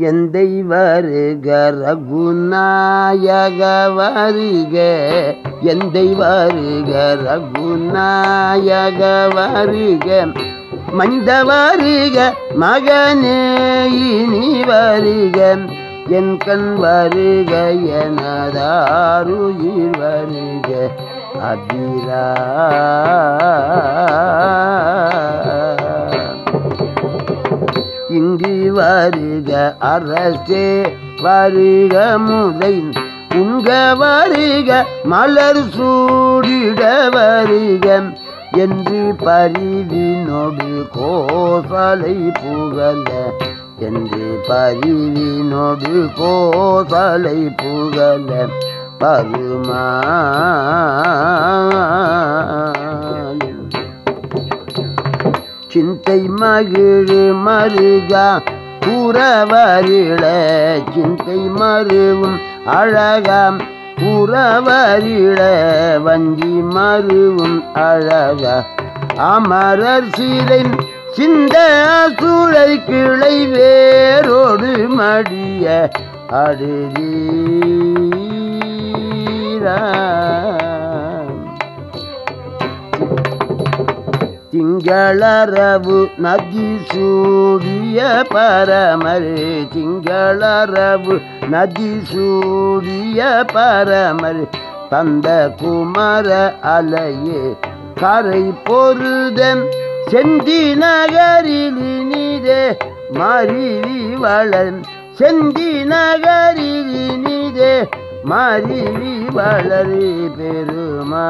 எந்தை வருக ரகுநாயக வருக. எந்தை வருக ரகுநாயக வருக. மந்த வருக மகனே இனி வருக. என் கண் வருக எனதாருயிர் வருக. அபிரா இங்கு வருக அரசே வருக முலை உங்க வருக மலர் சூடிட வருக. என்று பரிவினோடு கோசலை புகழ என்று பரிவினோடு கோசலை புகழ பருமா சிந்தை மகிழு மருகா புறவரிட சிந்தை மருவும் அழகாம். புறவரிட வஞ்சி மருவும் அழகா. அமரர் சீரை சிந்த சூளை கிளை வேரோடு மடிய அடுதீரா. திங்களரவு நதி சூடிய பரமரு திங்களரவு நதி சூடிய பரமரு தந்த குமர அலையே கரை பொருதம் செந்தி நகரிலினிதே மருவி வளன் செந்தி நகரிலினிதே மருவி வளரி பெருமா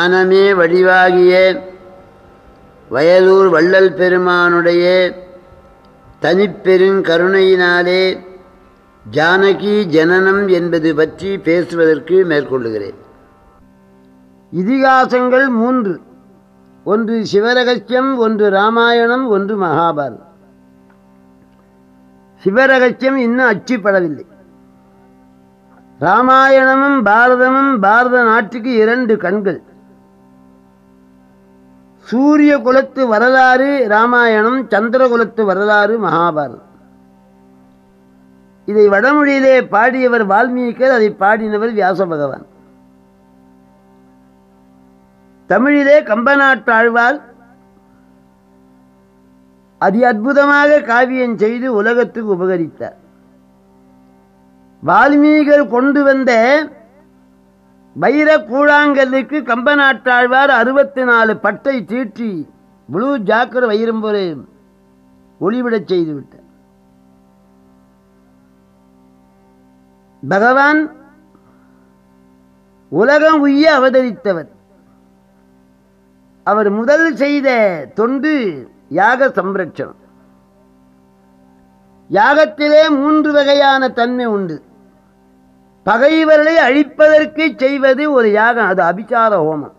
ஞானமே வடிவாகிய வயலூர் வள்ளல் பெருமானுடைய தனிப்பெருங் கருணையினாலே ஜானகி ஜனனம் என்பது பற்றி பேசுவதற்கு மேற்கொள்ளுகிறேன். இதிகாசங்கள் மூன்று. ஒன்று சிவரகசியம் ஒன்று ராமாயணம் ஒன்று மகாபாரதம். சிவரகசியம் இன்னும் அச்சுப்படவில்லை. ராமாயணமும் பாரதமும் பாரத நாட்டுக்கு இரண்டு கண்கள். சூரிய குலத்து வரலாறு ராமாயணம் சந்திர குலத்து வரலாறு மகாபாரதம். இதை வடமொழியிலே பாடியவர் வால்மீகர் அதை பாடினவர் வியாச பகவான் தமிழிலே கம்பநாட்டாழ்வார் அதி அற்புதமாக காவியம் செய்து உலகத்துக்கு உபகரித்தார். வால்மீகர் கொண்டு வந்த வைர கூழாங்கல்லுக்கு கம்பநாட்டாழ்வார் அறுபத்தி நாலு பட்டை தீட்டி முழு ஜாக்கர் வைரம்பொரு ஒளிவிடச் செய்துவிட்டார். பகவான் உலகம் உய்ய அவதரித்தவர். அவர் முதல் செய்த தொண்டு யாக சம்ரட்சணம். யாகத்திலே மூன்று வகையான தன்மை உண்டு. பகைவர்களை அழிப்பதற்கு செய்வது ஒரு யாகம் அது அபிச்சார ஹோமம்.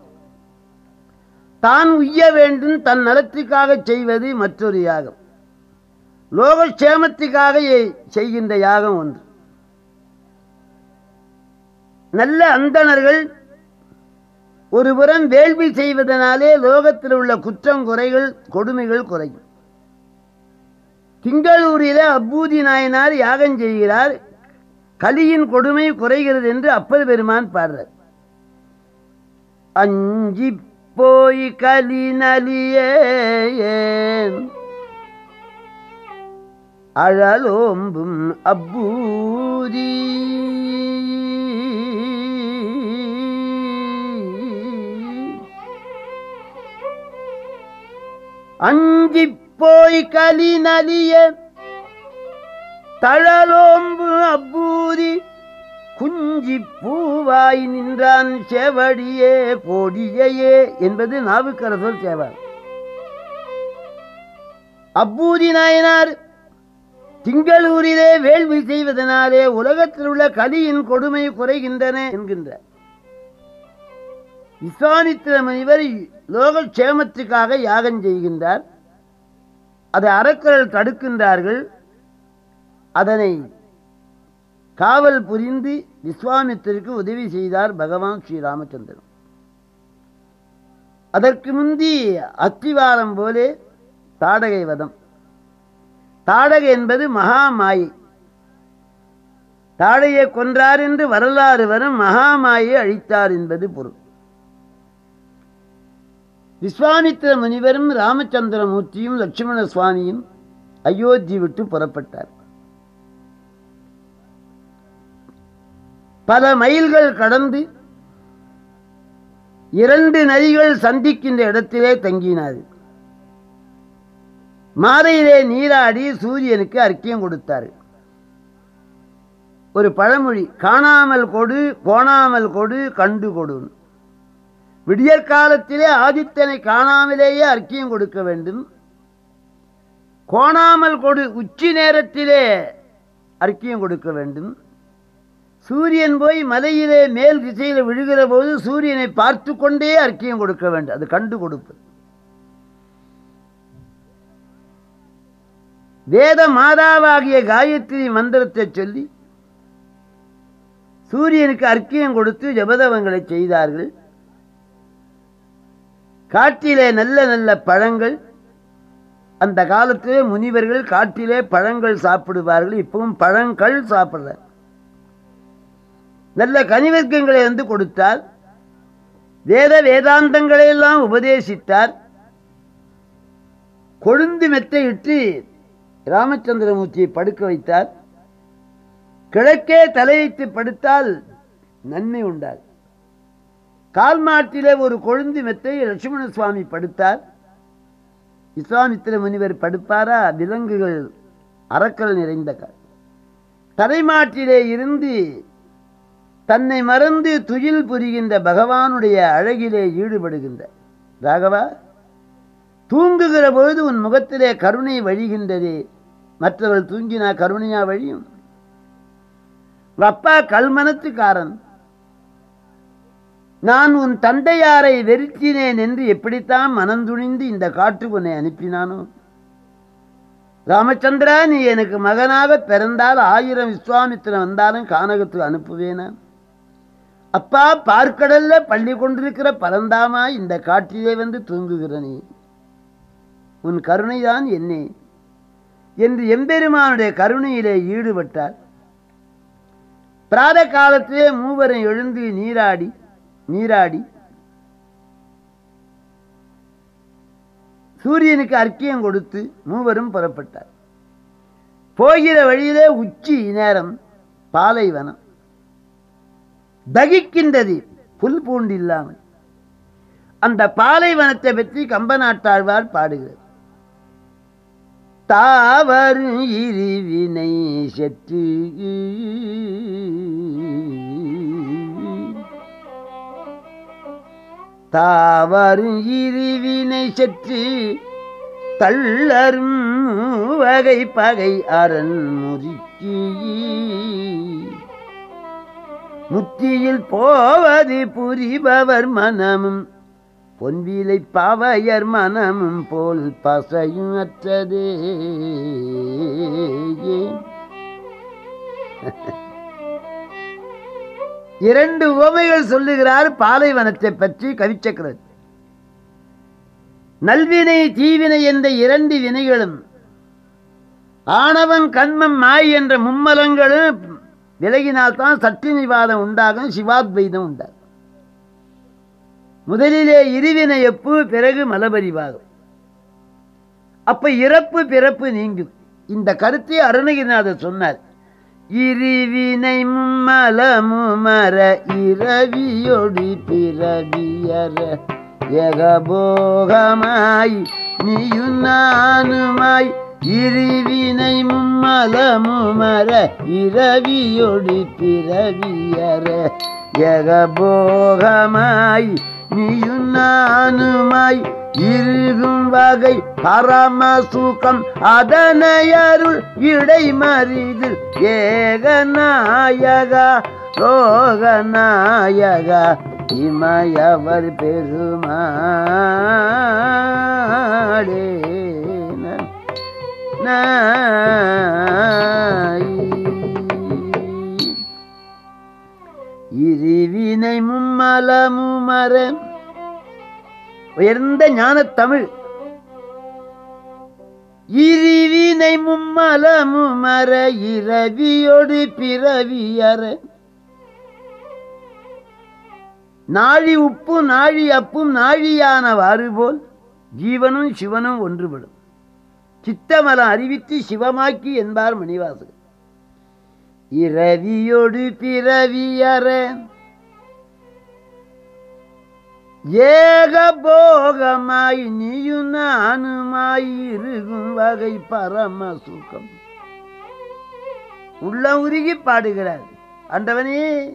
தான் உய்ய வேண்டும் தன் நலத்திற்காக செய்வது மற்றொரு யாகம். லோகக்ஷேமத்துக்காக செய்கின்ற யாகம் ஒன்று. நல்ல அந்தணர்கள் ஒருபுறம் வேள்வி செய்வதனாலே லோகத்தில் உள்ள குற்றம் குறைகள் கொடுமைகள் குறையும். திங்களூரில் அப்பூதி நாயனார் யாகம் செய்கிறார். கலியின் கொடுமை குறைகிறது என்று அப்பர் பெருமான் பாடுறார். அஞ்சி போய் கலி நலியே அழலோம்பும் அப்பூதி. அஞ்சி போய் கலி நலிய தழலோம்பு அப்பூதி குஞ்சி பூவாய் நின்றான் செவடியே கோடியையே என்பது நாவுக்கரசர் சேவார் அப்பூதி நாயனார் திங்களூரிலே வேள்வி செய்வதனாலே உலகத்தில் உள்ள கலியின் கொடுமை குறைகின்றன என்கின்றார். விஸ்வாமித்திர முனிவர் லோகக்ஷேமத்துக்காக யாகம் செய்கின்றார். அதை அறக்கரல் தடுக்கின்றார்கள். அதனை காவல் புரிந்து விஸ்வாமித்திற்கு உதவி செய்தார் பகவான் ஸ்ரீராமச்சந்திரன். அதற்கு முந்தி அத்திவாரம் போலே தாடகை வதம். தாடகை என்பது மகாமாயை. தாடையை கொன்றார் என்று வரலாறு வரும் மகாமாயை அழித்தார் என்பது பொருள். விஸ்வாமித்திர முனிவரும் ராமச்சந்திரமூர்த்தியும் லட்சுமண சுவாமியும் அயோத்தி விட்டு புறப்பட்டார். பல மைல்கள் கடந்து இரண்டு நதிகள் சந்திக்கின்ற இடத்திலே தங்கினார். மாலையிலே நீராடி சூரியனுக்கு அர்க்கியம் கொடுத்தார். ஒரு பழமொழி காணாமல் கொடு கோணாமல் கொடு கண்டு கொடு விடியற் காலத்திலே ஆதித்தனை காணாமலேயே அர்க்கியம் கொடுக்க வேண்டும். கோணாமல் கொடு உச்சி நேரத்திலே அர்க்கியம் கொடுக்க வேண்டும். சூரியன் போய் மலையிலே மேல் திசையில் விழுகிற போது சூரியனை பார்த்து கொண்டே அர்க்கியம் கொடுக்க வேண்டும். அது கண்டு கொடுப்பது வேத மாதாவாகிய காயத்ரி மந்திரத்தை சொல்லி சூரியனுக்கு அர்க்கியம் கொடுத்து ஜபதவங்களை செய்தார்கள். காட்டிலே நல்ல நல்ல பழங்கள் அந்த காலத்திலே முனிவர்கள் காட்டிலே பழங்கள் சாப்பிடுவார்கள். இப்பவும் பழங்கள் சாப்பிட்றாங்க நல்ல கனிவர்க்கங்களை வந்து கொடுத்தார். வேத வேதாந்தங்களை எல்லாம் உபதேசித்தார். கொழுந்து மெத்தையிட்டு ராமச்சந்திரமூர்த்தியை படுக்க வைத்தார். கிழக்கே தலையிட்டு படுத்தால் நன்மை உண்டார். கால் மாட்டிலே ஒரு கொழுந்து மெத்தை லட்சுமண சுவாமி படுத்தார். விஸ்வாமித்திர முனிவர் படுப்பாரா? விலங்குகள் அறக்கல் நிறைந்த தலைமாட்டிலே இருந்து தன்னை மறந்து துயில் புரிகின்ற பகவானுடைய அழகிலே ஈடுபடுகின்ற. ராகவா தூங்குகிற பொழுது உன் முகத்திலே கருணை வழிகின்றதே. மற்றவர்கள் தூங்கினா கருணையா வழியும். அப்பா கல்மனத்துக்காரன் நான் உன் தந்தையாரை வெறுத்தினேன் என்று எப்படித்தான் மனந்துணிந்து இந்த காட்டுக்கு உன்னை அனுப்பினானோ? ராமச்சந்திரா நீ எனக்கு மகனாக பிறந்தால் ஆயிரம் விஸ்வாமித்திரன் வந்தாலும் கானகத்துக்கு அனுப்புவேனா? அப்பா பார்க்கடல்ல பள்ளி கொண்டிருக்கிற பரந்தாமா இந்த காட்டிலே வந்து தூங்குகிறனே உன் கருணைதான் என்னே என்று எம்பெருமானுடைய கருணையிலே ஈடுபட்டார். பிராத காலத்திலே மூவரும் எழுந்து நீராடி நீராடி சூரியனுக்கு அர்க்கியம் கொடுத்து மூவரும் புறப்பட்டார். போகிற வழியிலே உச்சி நேரம் பாலைவனம். தகிக்கின்றது. புல் பூண்டு இல்லாமல் அந்த பாலைவனத்தை பற்றி கம்பநாட்டாழ்வார் பாடுகிறது தாவரு இருவினை செற்று தாவரு இருவினை செற்று தள்ளரும் வகை பகை அரண் முறிக்கு முத்தியில் போவது புரிபவர் மனமும் பொன்விலை பாவையர் மனமும் போல் பசையும் அற்றதே. இரண்டு உவமைகள் சொல்லுகிறார் பாலைவனத்தை பற்றி கவிச்சக்கரவர்த்தி நல்வினை தீவினை என்ற இரண்டு வினைகளும் ஆணவன் கண்மம் மாய் என்ற மும்மலங்களும் விலகினால்தான் சட்டினிவாதம் உண்டாகும் சிவாத்வைதம் உண்டாகும். முதலிலே இருவினை எப்பு பிறகு மலபரிவாகும். அப்ப இறப்பு பிறப்பு நீங்கும். இந்த கருத்தை அருணகிரிநாதர் சொன்னார். இருவினை மும்மலமுமர இரவியொடி பிறவியர ஏகபோகமாய் நீயும் நானுமாய் இருவினை மும்மலமுமர இரவியொடி பிறவியர ஏகபோகமாய் நீயும் நானுமாய் இருக்கும் வகை பரம சுகம் அதனையருள் இடைமறிதில் ஏகநாயகா லோகநாயகா இமயவர் பெருமாடே இருவினை மும்மலமுமர உயர்ந்த ஞான தமிழ் இருவினை மும்மலமுமர இரவியொடு பிறவியற நாழி உப்பு நாழி அப்பும் நாழியானவாறு போல் ஜீவனும் சிவனும் ஒன்றுபடும் சித்தமலம் அறிவித்து சிவமாக்கி என்பார் மணிவாசகர் இரவியொடு பிறவியற ஏக போகமாய் நீயும் நானுமாய் இருக்கும் வகை பரம சுகம். உள்ள உருகி பாடுகிறார். ஆண்டவனே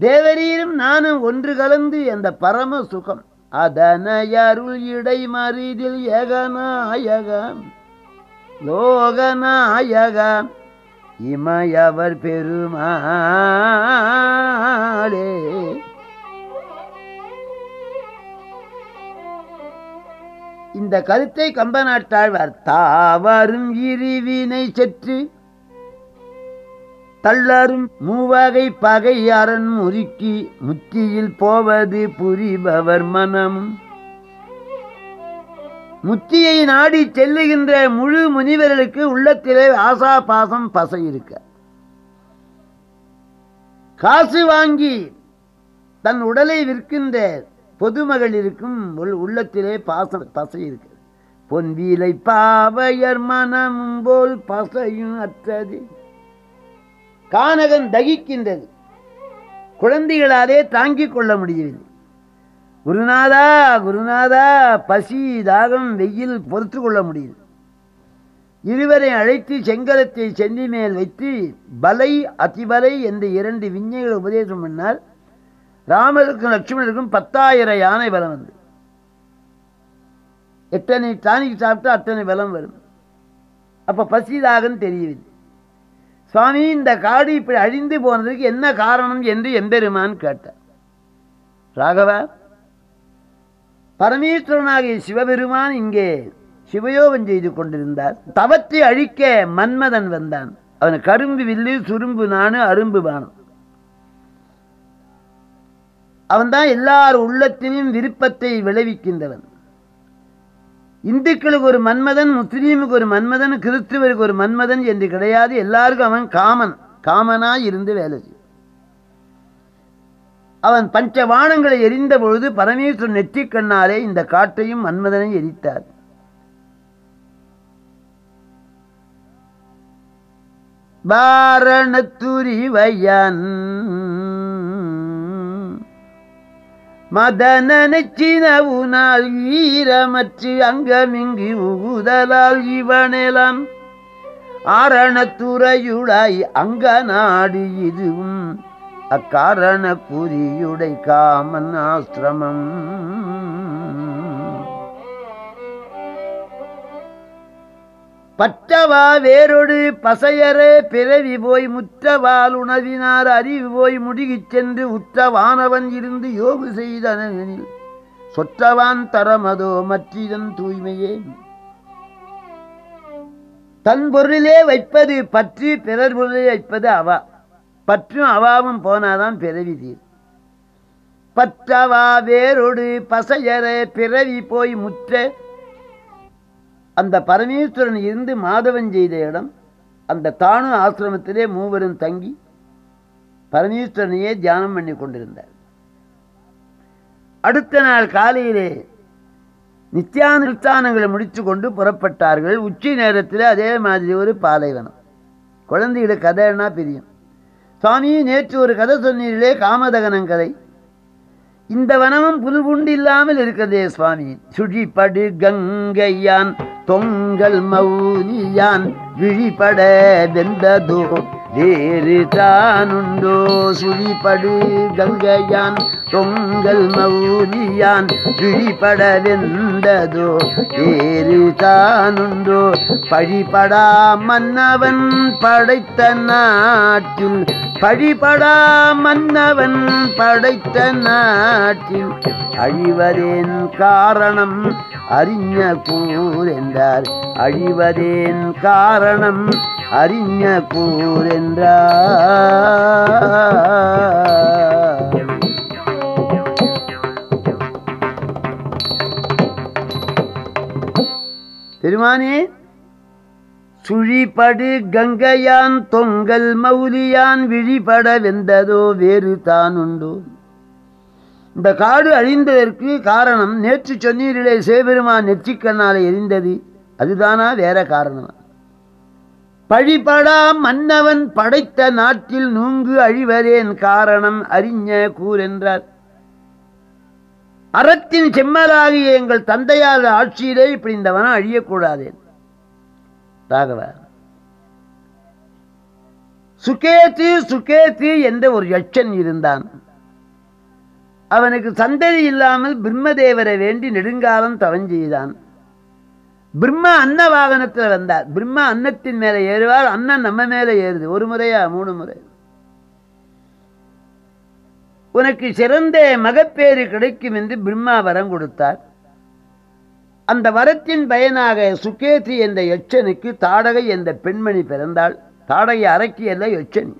தேவரீரும் நானும் ஒன்று கலந்து அந்த பரம சுகம். அதனையருள் இடை மறிதில் ஏகநாயகம் லோகநாயகம் இமயவர் பெருமாளே. இந்த கருத்தை கம்பநாட்டாழ்வார் தாவரும் இருவினை செற்று தள்ளரும் மூவகை பகை அரண் முறுக்கி முத்தியில் போவது புரிபவர் மனம். முத்தியை நாடி செல்லுகின்ற முழு முனிவர்களுக்கு உள்ளத்திலே ஆசா பாசம் பசை இருக்க காசு வாங்கி தன் உடலை விற்கின்ற பொதுமகளிருக்கும் உள்- உள்ளத்திலே பாசம் பசை இருக்கு பொன்வீலை பாவையர் மனம் போல் பசையும் அற்றது. கானகன் தகிக்கின்றது. குழந்தைகளாலே தாங்கிக் கொள்ள முடியவில்லை. குருநாதா குருநாதா பசி தாகம் வெயில் பொறுத்து கொள்ள முடியுது இருவரை அழைத்து செங்கலத்தை சென்னி மேல் வைத்து பலை அதிபலை என்ற இரண்டு விஞ்ஞைகளை உபதேசம் பண்ணால் ராமருக்கும் லட்சுமணருக்கும் பத்தாயிரம் யானை பலம் வந்து எத்தனை டானிக் சாப்பிட்டு அத்தனை பலம் வரும். அப்போ பசி தாகம் தெரியவில்லை. சுவாமி இந்த காடு இப்படி அழிந்து போனதுக்கு என்ன காரணம் என்று எம்பெருமான் கேட்டார். ராகவா பரமேஸ்வரனாகிய சிவபெருமான் இங்கே சிவயோகம் செய்து கொண்டிருந்தார். தவத்தை அழிக்க மன்மதன் வந்தான். அவன் கரும்பு வில்லு சுரும்பு நானு அரும்பு பானம். அவன்தான் எல்லார் உள்ளத்திலும் விருப்பத்தை விளைவிக்கின்றவன். இந்துக்களுக்கு ஒரு மன்மதன் முஸ்லீமுக்கு ஒரு மன்மதன் கிறிஸ்துவருக்கு ஒரு மன்மதன் என்று கிடையாது. எல்லாருக்கும் அவன் காமன். காமனாய் இருந்து வேலை செய்யும் அவன் பஞ்ச வானங்களை எரிந்த பொழுது பரமேஸ்வரன் நெற்றிக் கண்ணாலே இந்த காட்டையும் மன்மதனை எரித்தார். வாரணத்துரிவையன் மதனச்சினவுனால் ஈரமற்று அங்கமிங்கு உகுதலால் இவனெலாம். ஆரணத்துறையுளாய் அங்க நாடு இதுவும் அக்காரண புரியுடை காமன் ஆசிரமம் பற்றவா வேரொடு பசையரே பிறவி போய் முற்றவால் உணவினார் அறிவு போய் முடுகிச் சென்று உற்றவானவன் இருந்து யோகு செய்தனில் சொற்றவான் தரமதோ மற்றிதன் தூய்மையே. தன் பொருளிலே வைப்பது பற்று பிறர் பொருளிலே வைப்பது அவா. பற்றும் அவாவும் போனாதான் பிறவி தீர். பற்றவா வேரொடு பசையரே பிறவி போய் முற்ற அந்த பரமேஸ்வரன் இருந்து மாதவன் செய்த இடம் அந்த தானு ஆசிரமத்திலே மூவரும் தங்கி பரமேஸ்வரனையே தியானம் பண்ணி கொண்டிருந்தார். அடுத்த நாள் காலையிலே நித்தியானுஷ்டானங்களை முடித்து கொண்டு புறப்பட்டார்கள். உச்சி நேரத்தில் அதே மாதிரி ஒரு பாலைவனம். குழந்தைகள கதைன்னா பிரியும் சுவாமி நேற்று ஒரு கதை சொன்னீர்களே காமதகனம் கதை இந்த வனமும் புல் குண்டு இல்லாமல் இருக்கிறதே சுவாமி. சுழிப்படு கங்கையான் தொங்கல் மௌனியான் விழிபட வெந்ததோ வேறு தானுண்டோ சுழிபடு கங்கையான். தொங்கல் மௌனியான் விழிபட வெந்ததோ வேறு தானுண்டோ பழிபடா மன்னவன் படைத்த நாட்டில் பழிபடா மன்னவன் படைத்த நாட்டில் அழிவதேன் காரணம் அறிஞ கூர் என்றார். அழிவதேன் காரணம் அறிஞ கூர் என்றார். பெருமானே சுழிபடு கங்கையான் தொங்கல் மௌலியான் விழிபட வெந்ததோ வேறு தான் உண்டு இந்த காடு அழிந்ததற்கு காரணம் நேற்று சொன்னீரிலே சிவபெருமான் நெற்றிக்கண்ணால் எரிந்தது. அதுதானா வேற காரணமா? பழிபடா மன்னவன் படைத்த நாட்டில் நூங்கு அழிவதேன் காரணம் அறிஞ கூர் என்றார் அறத்தின் செம்மலாகிய எங்கள் தந்தையார் ஆட்சியிலே இப்படி இந்த அழியக்கூடாதேன். ராகவ சுகேத்து சுகேத்து என்ற ஒரு யட்சன் இருந்தான். அவனுக்கு சந்ததி இல்லாமல் பிரம்மதேவரை வேண்டி நெடுங்காலம் தவம் செய்தான். பிரம்ம அன்ன வாகனத்தில் வந்தார். பிரம்ம அன்னத்தின் மேலே ஏறுவார் அண்ணன் நம்ம மேலே ஏறுது. ஒரு முறையா மூணு முறை. உனக்கு சிறந்த மகப்பேறு கிடைக்கும் என்று பிரம்மா வரம் கொடுத்தார். அந்த வரத்தின் பயனாக சுகேதி என்ற யட்சனுக்கு தாடகை என்ற பெண்மணி பிறந்தாள். தாடகை அரக்கியல்ல யட்சனி.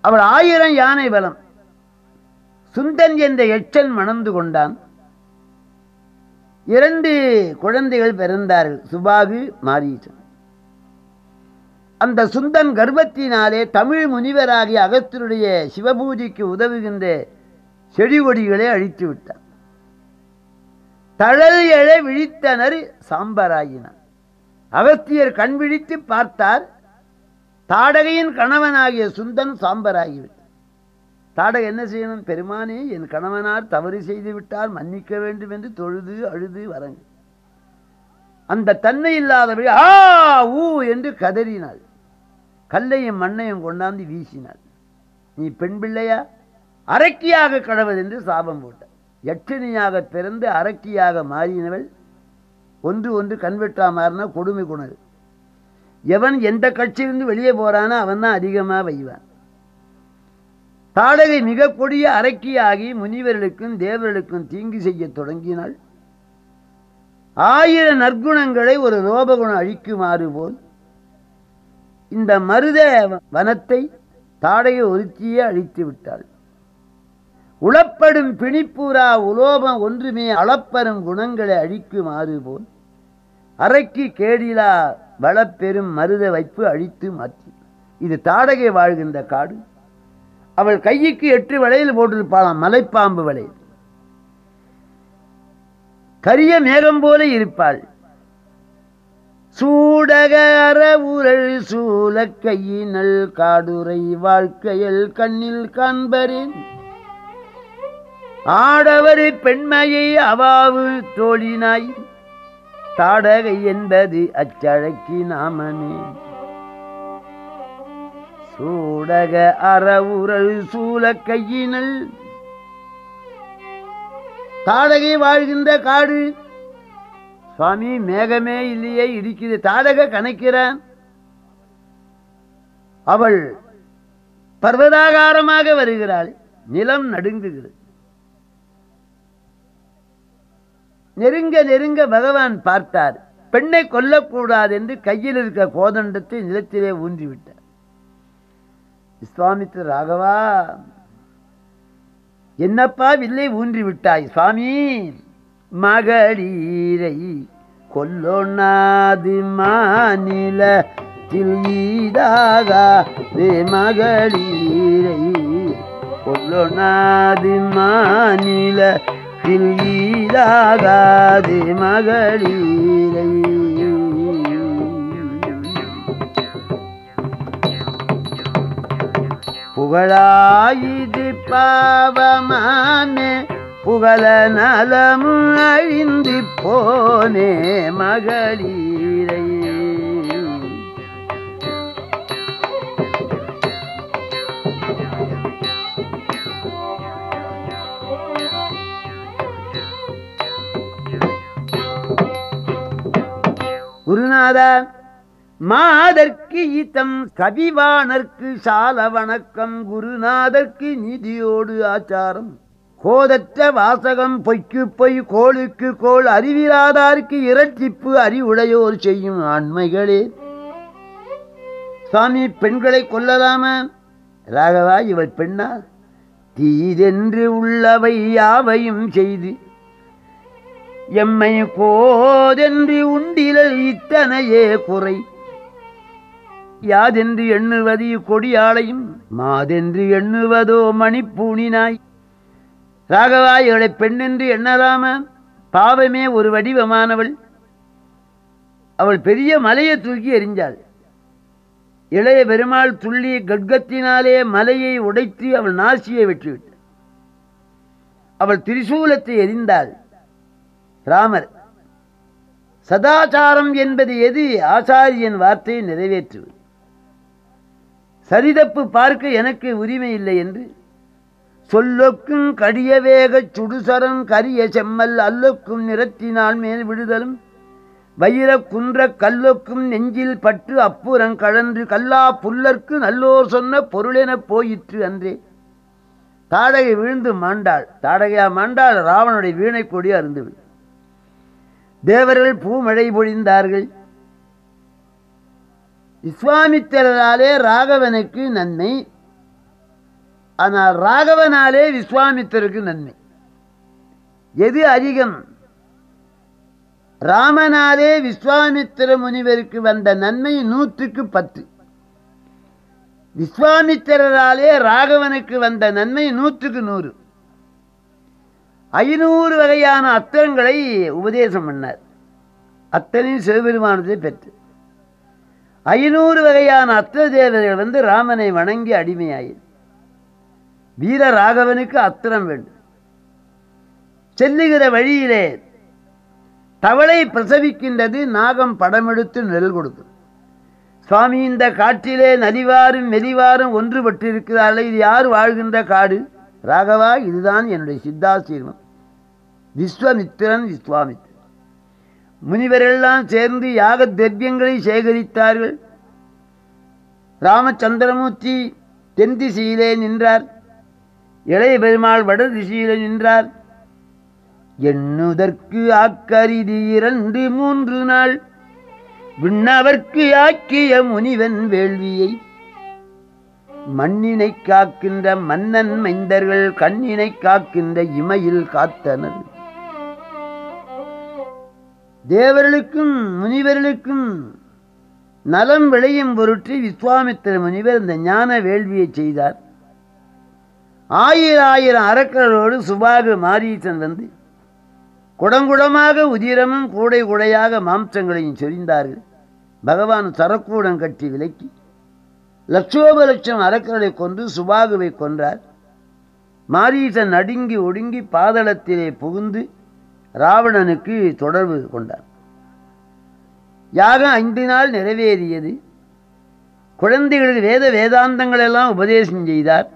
அவள் ஆயிரம் யானை பலம். சுந்தன் என்ற யட்சன் மணந்து கொண்டான். இரண்டு குழந்தைகள் பிறந்தார்கள் சுபாகு மாரீசன். அந்த சுந்தன் கர்ப்பத்தினாலே தமிழ் முனிவராகிய அகத்தினுடைய சிவபூஜைக்கு உதவுகின்ற செடி கொடிகளை அழித்து விட்டான். தழல் எழ விழித்தனர் சாம்பராயினார் அகத்தியர் கண் விழித்து பார்த்தார். தாடகையின் கணவனாகிய சுந்தன் சாம்பராகிவிட்டார். தாடகை என்ன செய்யணும்? பெருமானே என் கணவனார் தவறு செய்து விட்டார் மன்னிக்க வேண்டும் என்று தொழுது அழுது வரங்க. அந்த தன்மை இல்லாதபடி ஆ ஊ என்று கதறினாள். கல்லையும் மண்ணையும் கொண்டாந்து வீசினாள். நீ பெண் பிள்ளையா? அரக்கியாக கடவுள் என்று சாபம் போட்டார். யட்சணியாக பிறந்து அரக்கியாக மாறினவள் ஒன்று ஒன்று கண்வெட்டா மாறினா கொடுமை குணல். எவன் எந்த கட்சியிலிருந்து வெளியே போறானோ அவன் தான் அதிகமாக வைவான். தாடகை மிக கொடிய அரக்கியாகி முனிவர்களுக்கும் தேவர்களுக்கும் தீங்கு செய்ய தொடங்கினாள். ஆயிரம் நற்குணங்களை ஒரு ரோபகுணம் அழிக்குமாறு போல் இந்த மருத வனத்தை தாடகை ஒருத்தியே அழித்து விட்டாள். உளப்படும் பிணிப்பூரா உலோபம் ஒன்றுமே அளப்பெறும் குணங்களை அழிக்குமாறு போல் அரைக்கு கேடிலா வளப்பெரும் மருத வைப்பு அழித்து மாற்றி. இது தாடகை வாழ்கின்ற காடு. அவள் கைக்கு எட்டு வளையல் போட்டிருப்பாளாம் மலைப்பாம்பு வளையல். கரிய மேகம் போல இருப்பாள். சூடக அறவுரல் சூல கையினல் காடுரை வாழ்க்கையில் கண்ணில் காண்பரேன். ஆடவர் பெண்மையை அவாவு தோழினாய். தாடகை என்பது அச்சழக்கி நாமமே. சூடக அறவுரல் சூல கையினல். தாடகை வாழ்கின்ற காடு. சுவாமி மேகமே இல்லையே இடிக்குது தாடக கணக்கிறான். அவள் பர்வதாகாரமாக வருகிறாள். நிலம் நடுங்குகிறது. நெருங்க நெருங்க பகவான் பார்த்தார். பெண்ணை கொல்லக்கூடாது என்று கையில் இருக்க கோதண்டத்தை நிலத்திலே ஊன்றிவிட்டார். சுவாமித்து ராகவா என்னப்பா வில்லை ஊன்றி விட்டாய் சுவாமி? மகளீரை கொல்லொண்ணாது மாநில ஈடாக மகளீரை கொல்லொண்ணாது மாநில ஈடாகாது மகளிரை. புகழாயுது பாவமானே புகழ நலமும் அழிந்து போனே மகளிரை. குருநாதா மாதற்கு ஈத்தம் கவிவாணர்க்கு சால வணக்கம் குருநாதர்க்கு நீதியோடு ஆச்சாரம். கோதற்ற வாசகம் பொய்க்கு பொய் கோளுக்கு கோள் அறிவிராதார்க்கு இரட்டிப்பு அறிவுடையோர் செய்யும் ஆண்மைகளே. சுவாமி பெண்களை கொல்லலாமா? ராகவா இவள் பெண்ணா? தீதென்று உள்ளவை யாவையும் செய்து எம்மை கோதென்று உண்டிலல் இத்தனையே குறை. யாதென்று எண்ணுவது கொடியாளையும் மாதென்று எண்ணுவதோ மணிப்பூணினாய். ராகவா பெண்ணென்று எண்ணலாமா பாவமே ஒரு வடிவமானவள். அவள் பெரிய மலையை தூக்கி எறிஞ்சாள் இளைய பெருமாள் துள்ளி கட்கத்தினாலே மலையை உடைத்து அவள் நாசியை வெற்றிவிட்டாள் அவள் திரிசூலத்தை எரிந்தாள் ராமர் சதாச்சாரம் என்பது எது? ஆச்சாரியன் வார்த்தையை நிறைவேற்றுவது சரிதப்பு பார்க்க எனக்கு உரிமை இல்லை என்று சொல்லொக்கும் கடிய வேக சுடுசரம் கரிய செம்மல் அல்லொக்கும் நிறத்தினால் மேல் விடுதலும் வைர குன்ற கல்லொக்கும் நெஞ்சில் பட்டு அப்புறம் கழன்று கல்லா புல்லர்க்கு நல்லோர் சொன்ன பொருளெனப் போயிற்று அன்றே. தாடகை விழுந்து மாண்டாள். தாடகையா மாண்டாள்? ராவனுடைய வீணை கொடி தேவர்கள் பூமழை பொழிந்தார்கள். விஸ்வாமித்திரராலே ராகவனுக்கு நன்மை. ஆனால் ராகவனாலே விஸ்வாமித்திரருக்கு நன்மை. எது அதிகம்? ராமனாலே விஸ்வாமித்திர முனிவருக்கு வந்த நன்மை நூற்றுக்கு பத்து. விஸ்வாமித்திரராலே ராகவனுக்கு வந்த நன்மை நூற்றுக்கு நூறு. ஐநூறு வகையான அத்தங்களை உபதேசம் பண்ணார். அத்தனையும் சிவபெருமானத்தை பெற்று. ஐநூறு வகையான அத்த தேவதைகள் வந்து ராமனை வணங்கி அடிமையாயிரு. வீர ராகவனுக்கு அத்திரம் வேண்டும். செல்லுகிற வழியிலே தவளை பிரசவிக்கின்றது நாகம் படமெடுத்து நெல் கொடுக்கும். சுவாமி இந்த காட்டிலே நலிவாரும் மெலிவாரும் ஒன்றுபட்டிருக்கிறார்கள். இது யார் வாழ்கின்ற காடு? ராகவா இதுதான் என்னுடைய சித்தாசீர்மம். விஸ்வமித்திரன் விஸ்வாமித்திரன் முனிவரெல்லாம் சேர்ந்து யாக திரவியங்களை சேகரித்தார்கள். ராமச்சந்திரமூர்த்தி தென் திசையிலே நின்றார். இளைய பெருமாள் வட திசையிலே நின்றார். எண்ணுதற்கு ஆக்கரிதி இரண்டு மூன்று நாள். விண்ணவர்க்கு ஆக்கிய முனிவன் வேள்வியை. மண்ணினை காக்கின்ற மன்னன் மைந்தர்கள் கண்ணினை காக்கின்ற இமையில் காத்தனர். தேவர்களுக்கும் முனிவர்களுக்கும் நலம் விளையும் பொருட்டு விஸ்வாமித்திர முனிவர் இந்த ஞான வேள்வியை செய்தார். ஆயிரம் ஆயிரம் அரக்கர்களோடு சுபாக மாரீசன் வந்து குடங்குடமாக உதிரமும் கூடை கூடையாக மாம்சங்களையும் சொரிந்தார்கள். பகவான் சரக்கூடம் கட்டி விலக்கி லட்சோப லட்சம் அரக்கர்களை கொண்டு சுபாகுவை கொன்றார். மாரீசன் நடுங்கி ஒடுங்கி பாதளத்திலே புகுந்து ராவணனுக்கு தொடர்பு கொண்டார் யாகம் ஐந்து நாள் நிறைவேறியது. குழந்தைகளுக்கு வேத வேதாந்தங்கள் எல்லாம் உபதேசம் செய்தார்.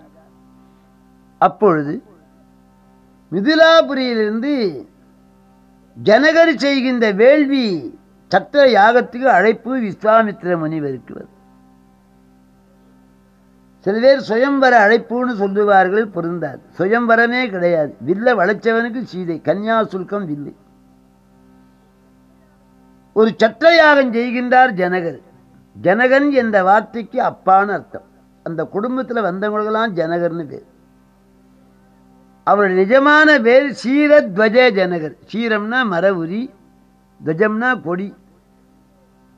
அப்பொழுது மிதிலாபுரியிலிருந்து ஜனகர் செய்கின்ற வேள்வி சத்திர யாகத்துக்கு அழைப்பு விஸ்வாமித்திர முனிவருக்கு வரும். சில பேர் சுயம்பர அழைப்புன்னு சொல்லுவார்கள் பொருந்தாது. சுயம்பரமே கிடையாது. வில்ல வளைச்சவனுக்கு சீதை கன்யா சுல்கம் வில்லை. ஒரு சத்திர யாகம் செய்கின்றார் ஜனகர். ஜனகன் என்ற வார்த்தைக்கு அப்பான அர்த்தம். அந்த குடும்பத்தில் வந்தவங்களுக்கெல்லாம் ஜனகர்னு பேர். அவருடைய நிஜமான பேர் சீரத்வஜ ஜனகர். சீரம்னா மரவுரி துவஜம்னா கொடி.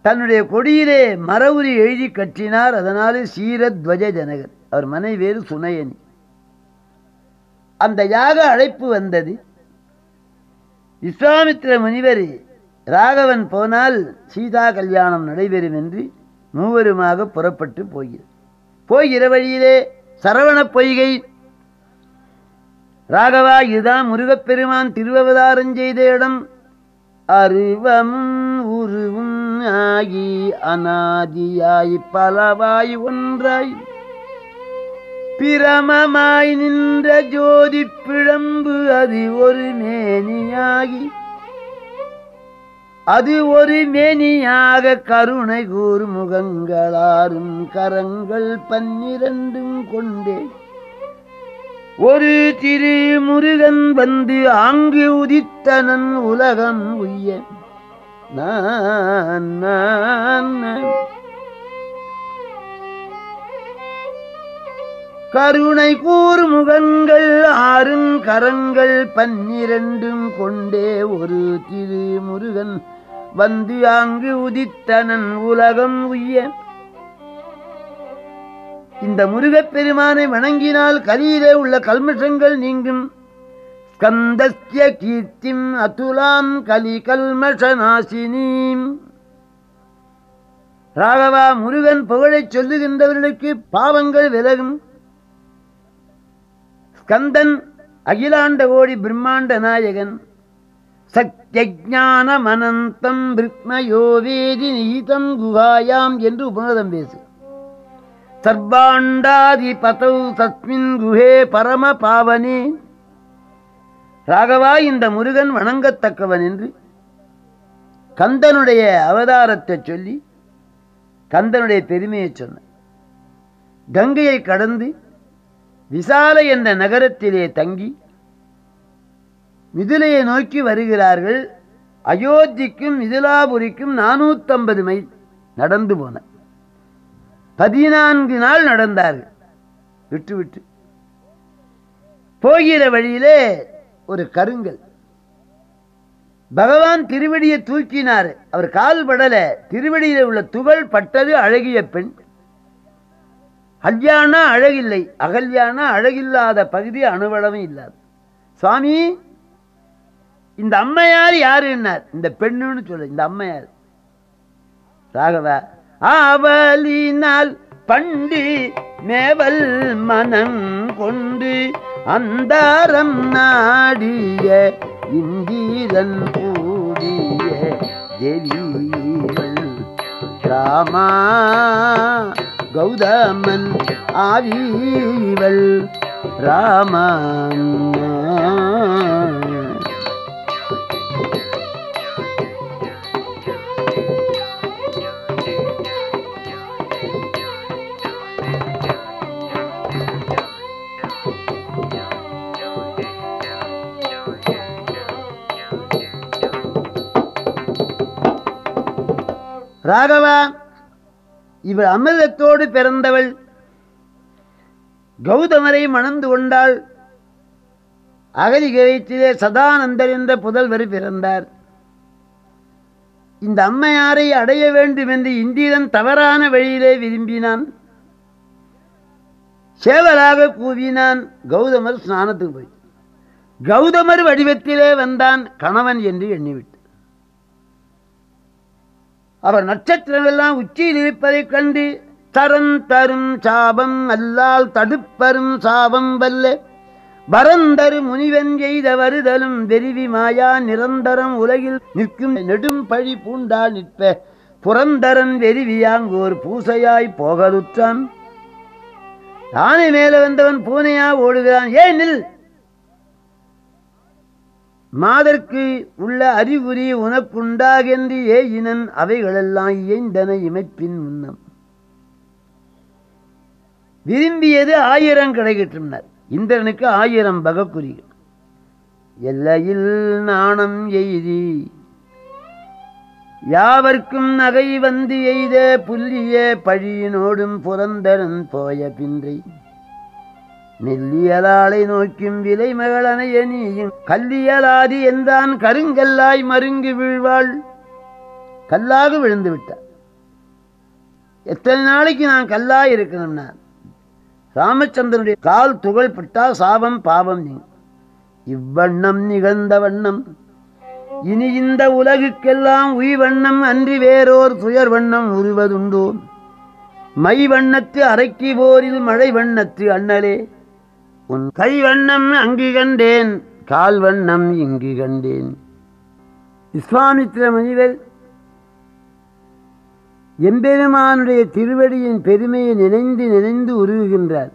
தன்னுடைய கொடியிலே மரவுரி எழுதி கற்றினார் அதனாலே சீரத்வஜ ஜனகர். அவர் மனைவேறு சுனையனி. அந்த யாக அழைப்பு வந்தது. விஸ்வாமித்திர முனிவர் ராகவன் போனால் சீதா கல்யாணம் நடைபெறும் என்று மூவருமாக புறப்பட்டு போகிறார். போகிற வழியிலே சரவண பொய்கை. ராகவா இதுதான் முருகப்பெருமான் திருவவதாரம் செய்த இடம். அருவமும் உருவும் ஆகி அனாதியாய் பலவாய் ஒன்றாய். பிரமமாய் நின்ற ஜோதி பிழம்பு அது ஒரு மேனியாகி. அது ஒரு மேனியாக கருணை கூறு முகங்களாரும் கரங்கள் பன்னிரண்டும் கொண்டே. ஒரு திரு முருகன் வந்து ஆங்கு உதித்தனன் உலகம் உய்யன் கருணை கூர் முகங்கள் ஆறும் கரங்கள் பன்னிரண்டும் கொண்டே ஒரு திரு முருகன் வந்து அங்கு உதித்தனன் உலகம் உய்ய. இந்த முருகப் பெருமானை வணங்கினால் கலியிலே உள்ள கல்மஷங்கள் நீங்கும். ஸ்கந்தஸ்ய கீர்த்திம் அதுலாம் கலி கல்மஷநாசினீம் ராகவா முருகன் புகழைச் சொல்லுகின்றவர்களுக்கு பாவங்கள் விலகும். ஸ்கந்தன் அகிலாண்ட கோடி பிரம்மாண்ட நாயகன். சத்யஜானம் அனந்தம் பிருக்மயோ வேதி நிகிதம் குகாயாம் என்று உபநதம் பேசு. சர்வாண்டாதி பதௌ தஸ்மின் குஹே பரம பாவனே. ராகவா இந்த முருகன் வணங்கத்தக்கவன் என்று கந்தனுடைய அவதாரத்தை சொல்லி கந்தனுடைய பெருமையை சொன்ன கங்கையை கடந்து விசால என்ற நகரத்திலே தங்கி மிதிலையை நோக்கி வருகிறார்கள். அயோத்திக்கும் மிதிலாபுரிக்கும் நானூத்தம்பது மைல் நடந்து போன பதினான்கு நாள் நடந்தார்கள். விட்டு விட்டு போகிற வழியிலே ஒரு கருங்கல். பகவான் திருவடியை தூக்கினார். அவர் கால் படல. திருவடியில உள்ள துகள் பட்டது அழகிய பெண். அல்யானா அழகில்லை. அகல்யானா அழகில்லாத பகுதி அணுவளவும் இல்லாது. சுவாமி இந்த அம்மையார் யாருன்னார் இந்த பெண்ணுன்னு சொல்ல இந்த அம்மையார். ராகவா அவலினால் பண்டி மேவல் மனம் கொண்டு அந்தாரம் நாடிய இந்திரன் கூடிய தேவிகள் ராமா கௌதமன் ஆவிவள் ராமன். ராகவா இவள் அமிர்தத்தோடு பிறந்தவள். கௌதமரை மணந்து கொண்டாள். அகதி கிரகத்திலே சதானந்தர் என்ற புதல்வர் பிறந்தார். இந்த அம்மையாரை அடைய வேண்டும் என்று இந்திரன் தவறான வழியிலே விரும்பினான். சேவலாக கூவினான். கௌதமர் ஸ்நானத்துக்கு போய். கௌதமர் வடிவத்திலே வந்தான் கணவன் என்று எண்ணிவிட்டான். அவர் நட்சத்திரமெல்லாம் உச்சியில் இருப்பதைக் கண்டு தரன் தரும் சாபம் அல்லால் தடுப்பரும் சாபம் வல்ல. பரந்தரு முனிவன் எய்த வருதலும் வெறிவி மாயா நிரந்தரம் உலகில் நிற்கும் நெடும் பழி பூண்டால் நிற்ப. புரந்தரன் வெறிவியாங்கோர் பூசையாய் போகலுற்றான் யானை மேல வந்தவன் பூனையா ஓடுகிறான். ஏன் நில்! மாதற்கு உள்ள அறிகுறி உனக்குண்டாகென்று ஏயினன் அவைகளெல்லாம் இயைந்தன இமைப்பின் முன்னம் விரும்பியது ஆயிரம் கிடைக்கின்றனர். இந்திரனுக்கு ஆயிரம் பகக்குறிகள். எல்லையில் நாணம் எய்தி யாவர்க்கும் நகை வந்து எய்த புல்லிய பழியினோடும் புரந்தரன் போய பின்றை. நெல்லியலாளை நோக்கும் விலை மகளனைய நீயும் கல்லியலாதி என்றான் கருங்கல்லாய் மருங்கி வீழ்வாள். கல்லாக விழுந்து விட்டார். எத்தனை நாளைக்கு நான் கல்லாய் இருக்கணும்னா? ராமச்சந்திரனுடைய கால் துகள் பட்டா சாபம் பாவம் நீ இவ்வண்ணம் நிகழ்ந்த வண்ணம். இனி இந்த உலகுக்கெல்லாம் உய் வண்ணம் அன்றி வேறோர் துயர் வண்ணம் உருவதுண்டோ? மை வண்ணத்து அரைக்கி போரில் மழை வண்ணத்து அண்ணலே. உன் கை வண்ணம் அங்கு கண்டேன் கால் வண்ணம் இங்கு கண்டேன். விஸ்வாமித்திர முனிவர் எம்பெருமானுடைய திருவடியின் பெருமையை நினைந்து நினைந்து உருவுகின்றார்